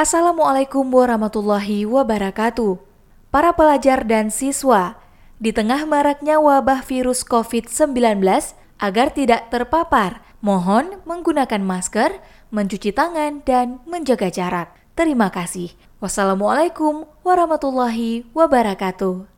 Assalamualaikum warahmatullahi wabarakatuh. Para pelajar dan siswa, di tengah maraknya wabah virus COVID-19, agar tidak terpapar, mohon menggunakan masker, mencuci tangan, dan menjaga jarak. Terima kasih. Wassalamualaikum warahmatullahi wabarakatuh.